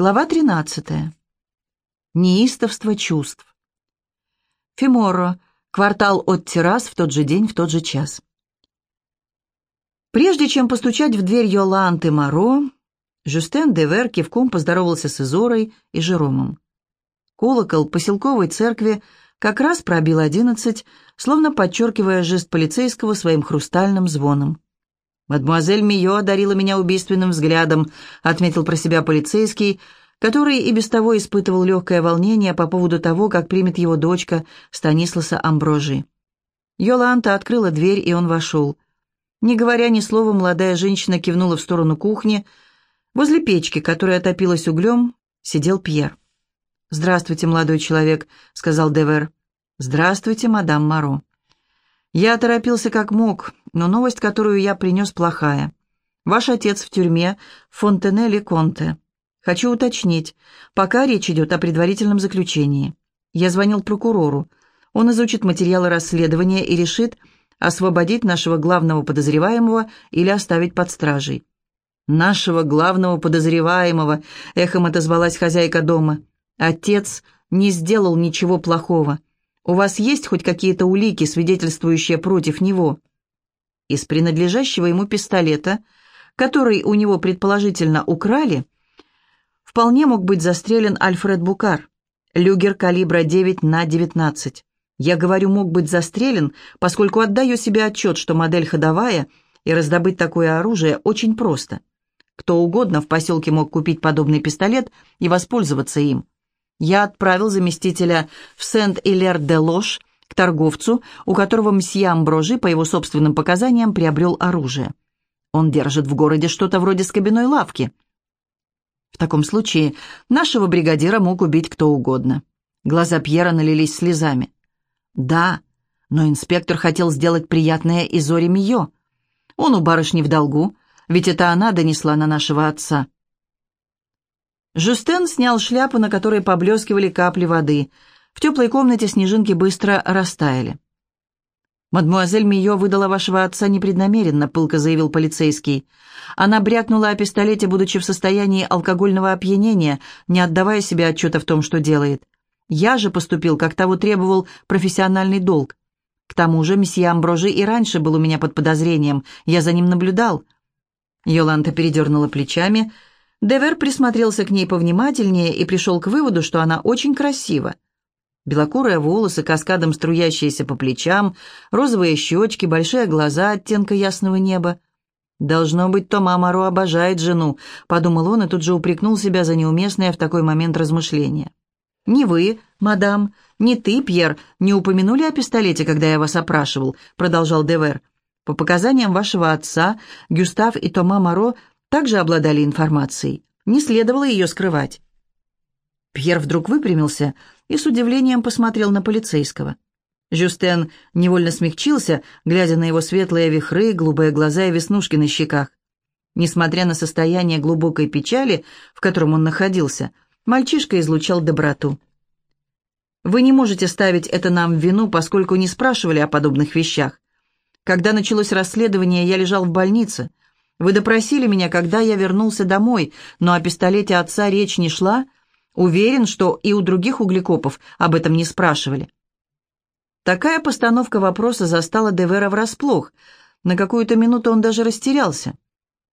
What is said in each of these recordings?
Глава 13. Неистовство чувств. Фиморро. Квартал от террас в тот же день, в тот же час. Прежде чем постучать в дверь Йоланты Моро, Жюстен Девер кивком поздоровался с Изорой и Жеромом. Колокол поселковой церкви как раз пробил одиннадцать, словно подчеркивая жест полицейского своим хрустальным звоном. «Мадемуазель Мио одарила меня убийственным взглядом», — отметил про себя полицейский, который и без того испытывал легкое волнение по поводу того, как примет его дочка Станисласа Амброжи. Йоланта открыла дверь, и он вошел. Не говоря ни слова, молодая женщина кивнула в сторону кухни. Возле печки, которая топилась углем, сидел Пьер. «Здравствуйте, молодой человек», — сказал Девер. «Здравствуйте, мадам Маро». Я торопился как мог, но новость, которую я принес, плохая. Ваш отец в тюрьме в Фонтенеле-Конте. Хочу уточнить, пока речь идет о предварительном заключении. Я звонил прокурору. Он изучит материалы расследования и решит, освободить нашего главного подозреваемого или оставить под стражей. «Нашего главного подозреваемого», — эхом отозвалась хозяйка дома. «Отец не сделал ничего плохого. У вас есть хоть какие-то улики, свидетельствующие против него?» Из принадлежащего ему пистолета, который у него предположительно украли, вполне мог быть застрелен Альфред Букар, люгер калибра 9 на 19. Я говорю, мог быть застрелен, поскольку отдаю себе отчет, что модель ходовая, и раздобыть такое оружие очень просто. Кто угодно в поселке мог купить подобный пистолет и воспользоваться им. Я отправил заместителя в Сент-Илер-де-Лош к торговцу, у которого мсье Амброжи, по его собственным показаниям, приобрел оружие. Он держит в городе что-то вроде скобяной лавки. В таком случае нашего бригадира мог убить кто угодно. Глаза Пьера налились слезами. «Да, но инспектор хотел сделать приятное Изоре Мио. Он у барышни в долгу, ведь это она донесла на нашего отца». Жустен снял шляпу, на которой поблескивали капли воды. В теплой комнате снежинки быстро растаяли. «Мадмуазель Мио выдала вашего отца непреднамеренно», — пылко заявил полицейский. «Она брякнула о пистолете, будучи в состоянии алкогольного опьянения, не отдавая себе отчета в том, что делает. Я же поступил, как того требовал профессиональный долг. К тому же месье Амброжи и раньше был у меня под подозрением, я за ним наблюдал». Йоланта передернула плечами, — Девер присмотрелся к ней повнимательнее и пришел к выводу, что она очень красива. Белокурые волосы, каскадом струящиеся по плечам, розовые щечки, большие глаза оттенка ясного неба. «Должно быть, Тома Маро обожает жену», — подумал он и тут же упрекнул себя за неуместное в такой момент размышление. «Не вы, мадам, не ты, Пьер, не упомянули о пистолете, когда я вас опрашивал», — продолжал Девер. «По показаниям вашего отца, Гюстав и Тома Маро также обладали информацией. Не следовало ее скрывать. Пьер вдруг выпрямился и с удивлением посмотрел на полицейского. Жюстен невольно смягчился, глядя на его светлые вихры, голубые глаза и веснушки на щеках. Несмотря на состояние глубокой печали, в котором он находился, мальчишка излучал доброту. «Вы не можете ставить это нам в вину, поскольку не спрашивали о подобных вещах. Когда началось расследование, я лежал в больнице. Вы допросили меня, когда я вернулся домой, но о пистолете отца речь не шла. Уверен, что и у других углекопов об этом не спрашивали». Такая постановка вопроса застала Девера врасплох. На какую-то минуту он даже растерялся.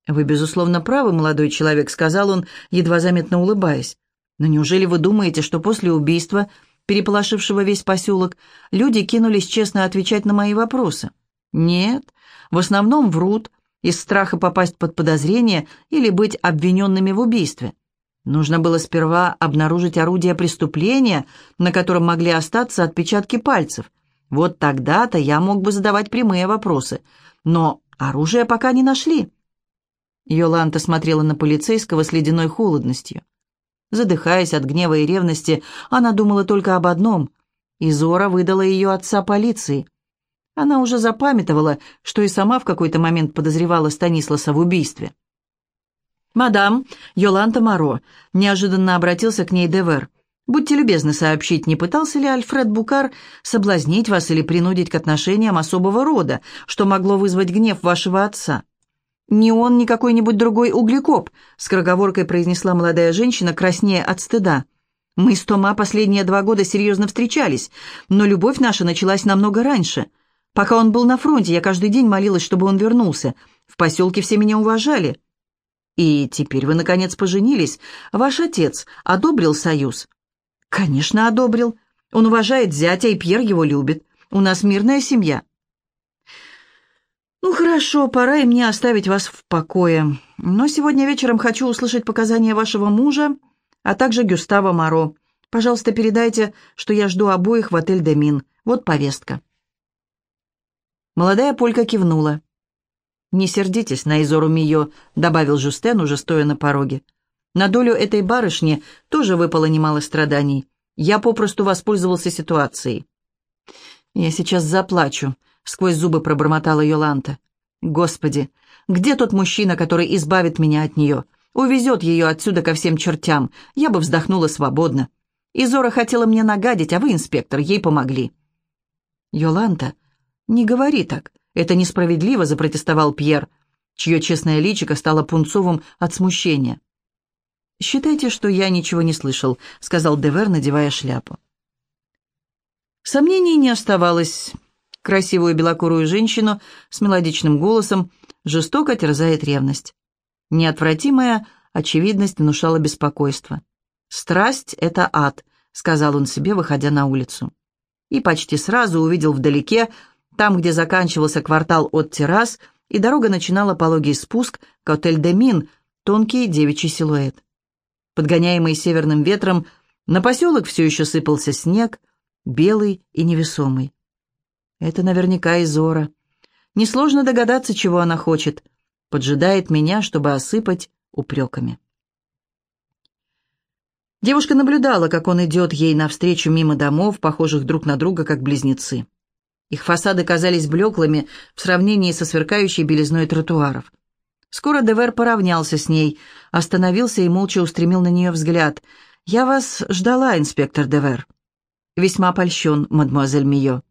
«Вы, безусловно, правы, молодой человек», — сказал он, едва заметно улыбаясь. «Но неужели вы думаете, что после убийства, переполошившего весь поселок, люди кинулись честно отвечать на мои вопросы?» «Нет, в основном врут, из страха попасть под подозрение или быть обвиненными в убийстве. Нужно было сперва обнаружить орудие преступления, на котором могли остаться отпечатки пальцев. Вот тогда-то я мог бы задавать прямые вопросы. Но оружие пока не нашли. Йоланта смотрела на полицейского с ледяной холодностью. Задыхаясь от гнева и ревности, она думала только об одном. Изора выдала ее отца полиции. Она уже запамятовала, что и сама в какой-то момент подозревала Станисласа в убийстве. «Мадам, Йоланта Моро», — неожиданно обратился к ней Девер. «Будьте любезны сообщить, не пытался ли Альфред Букар соблазнить вас или принудить к отношениям особого рода, что могло вызвать гнев вашего отца?» «Не он, ни какой-нибудь другой углекоп», — скороговоркой произнесла молодая женщина, краснея от стыда. «Мы с Тома последние два года серьезно встречались, но любовь наша началась намного раньше. Пока он был на фронте, я каждый день молилась, чтобы он вернулся. В поселке все меня уважали». «И теперь вы, наконец, поженились. Ваш отец одобрил союз?» «Конечно, одобрил. Он уважает зятя, и Пьер его любит. У нас мирная семья». «Ну хорошо, пора и мне оставить вас в покое. Но сегодня вечером хочу услышать показания вашего мужа, а также Гюстава Моро. Пожалуйста, передайте, что я жду обоих в отель «Демин». Вот повестка». Молодая полька кивнула. «Не сердитесь на Изору Мио», — добавил Жустен, уже стоя на пороге. «На долю этой барышни тоже выпало немало страданий. Я попросту воспользовался ситуацией». «Я сейчас заплачу», сквозь зубы пробормотала Йоланта. Господи, где тот мужчина, который избавит меня от нее? Увезет ее отсюда ко всем чертям. Я бы вздохнула свободно. Изора хотела мне нагадить, а вы, инспектор, ей помогли. Йоланта, не говори так. Это несправедливо, запротестовал Пьер, чье честное личико стало пунцовым от смущения. «Считайте, что я ничего не слышал», — сказал Девер, надевая шляпу. Сомнений не оставалось красивую белокурую женщину с мелодичным голосом жестоко терзает ревность. Неотвратимая очевидность внушала беспокойство. «Страсть — это ад», — сказал он себе, выходя на улицу. И почти сразу увидел вдалеке, там, где заканчивался квартал от террас, и дорога начинала пологий спуск к отель де Мин, тонкий девичий силуэт. Подгоняемый северным ветром, на поселок все еще сыпался снег, белый и невесомый. Это наверняка Изора. Несложно догадаться, чего она хочет. Поджидает меня, чтобы осыпать упреками. Девушка наблюдала, как он идет ей навстречу мимо домов, похожих друг на друга, как близнецы. Их фасады казались блеклыми в сравнении со сверкающей белизной тротуаров. Скоро Девер поравнялся с ней, остановился и молча устремил на нее взгляд. «Я вас ждала, инспектор Девер». «Весьма польщен, мадемуазель Мио».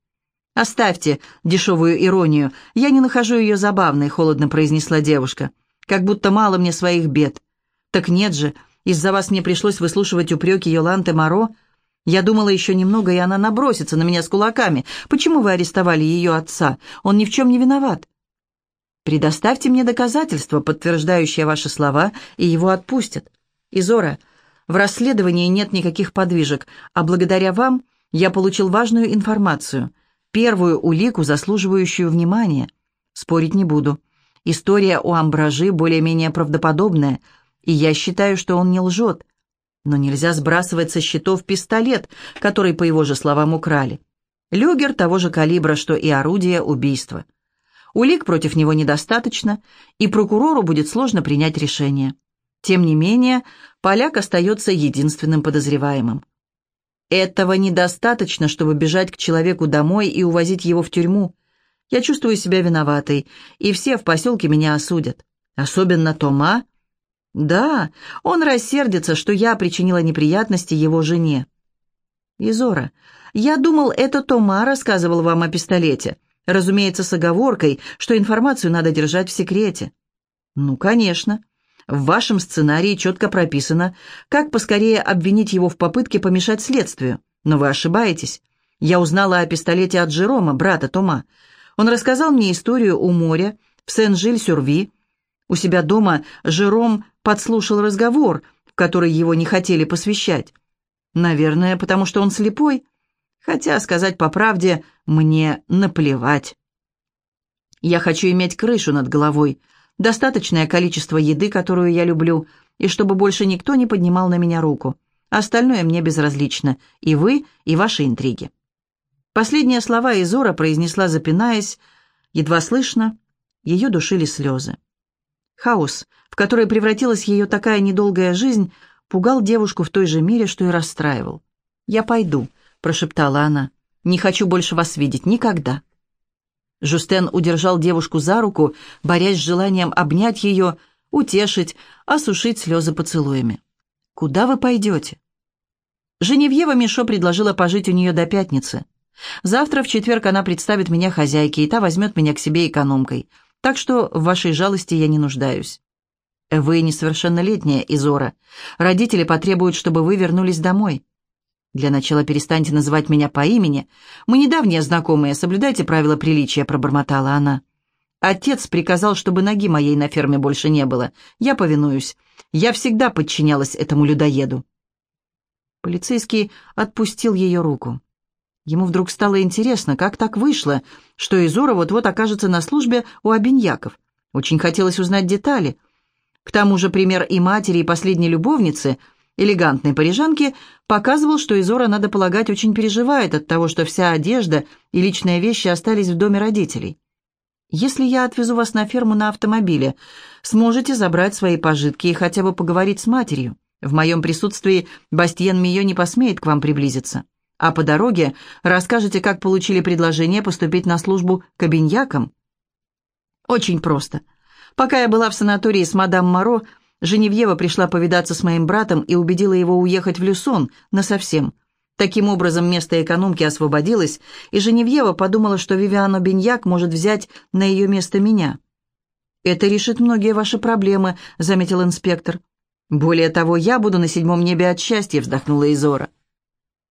«Оставьте дешевую иронию. Я не нахожу ее забавной», — холодно произнесла девушка. «Как будто мало мне своих бед». «Так нет же, из-за вас мне пришлось выслушивать упреки Йоланты Моро. Я думала еще немного, и она набросится на меня с кулаками. Почему вы арестовали ее отца? Он ни в чем не виноват». «Предоставьте мне доказательства, подтверждающие ваши слова, и его отпустят. Изора, в расследовании нет никаких подвижек, а благодаря вам я получил важную информацию» первую улику, заслуживающую внимания. Спорить не буду. История у Амбражи более-менее правдоподобная, и я считаю, что он не лжет. Но нельзя сбрасывать со счетов пистолет, который, по его же словам, украли. Люгер того же калибра, что и орудие убийства. Улик против него недостаточно, и прокурору будет сложно принять решение. Тем не менее, поляк остается единственным подозреваемым. Этого недостаточно, чтобы бежать к человеку домой и увозить его в тюрьму. Я чувствую себя виноватой, и все в поселке меня осудят. Особенно Тома. Да, он рассердится, что я причинила неприятности его жене. Изора, я думал, это Тома рассказывал вам о пистолете. Разумеется, с оговоркой, что информацию надо держать в секрете. Ну, конечно. В вашем сценарии четко прописано, как поскорее обвинить его в попытке помешать следствию. Но вы ошибаетесь. Я узнала о пистолете от Жерома, брата Тома. Он рассказал мне историю у моря в Сен-Жиль-Сюрви. У себя дома Жером подслушал разговор, в который его не хотели посвящать. Наверное, потому что он слепой. Хотя, сказать по правде, мне наплевать. Я хочу иметь крышу над головой – достаточное количество еды, которую я люблю, и чтобы больше никто не поднимал на меня руку. Остальное мне безразлично, и вы, и ваши интриги». Последние слова Изора произнесла, запинаясь, едва слышно, ее душили слезы. Хаос, в который превратилась ее такая недолгая жизнь, пугал девушку в той же мере, что и расстраивал. «Я пойду», — прошептала она. «Не хочу больше вас видеть никогда». Жустен удержал девушку за руку, борясь с желанием обнять ее, утешить, осушить слезы поцелуями. «Куда вы пойдете?» Женевьева Мишо предложила пожить у нее до пятницы. Завтра в четверг она представит меня хозяйке, и та возьмет меня к себе экономкой. Так что в вашей жалости я не нуждаюсь. Вы несовершеннолетняя, Изора. Родители потребуют, чтобы вы вернулись домой. Для начала перестаньте называть меня по имени. Мы недавние знакомые, соблюдайте правила приличия, пробормотала она. Отец приказал, чтобы ноги моей на ферме больше не было. Я повинуюсь. Я всегда подчинялась этому людоеду. Полицейский отпустил ее руку. Ему вдруг стало интересно, как так вышло, что Изора вот-вот окажется на службе у обиньяков. Очень хотелось узнать детали. К тому же пример и матери, и последней любовницы, элегантной парижанки, показывал, что Изора, надо полагать, очень переживает от того, что вся одежда и личные вещи остались в доме родителей. Если я отвезу вас на ферму на автомобиле, сможете забрать свои пожитки и хотя бы поговорить с матерью. В моем присутствии Бастиен Мио не посмеет к вам приблизиться. А по дороге расскажете, как получили предложение поступить на службу к обиньякам. Очень просто. Пока я была в санатории с мадам Моро, Женевьева пришла повидаться с моим братом и убедила его уехать в Люсон насовсем – Таким образом, место экономки освободилось, и Женевьева подумала, что Вивиано Беньяк может взять на ее место меня. «Это решит многие ваши проблемы», — заметил инспектор. «Более того, я буду на седьмом небе от счастья», — вздохнула Изора.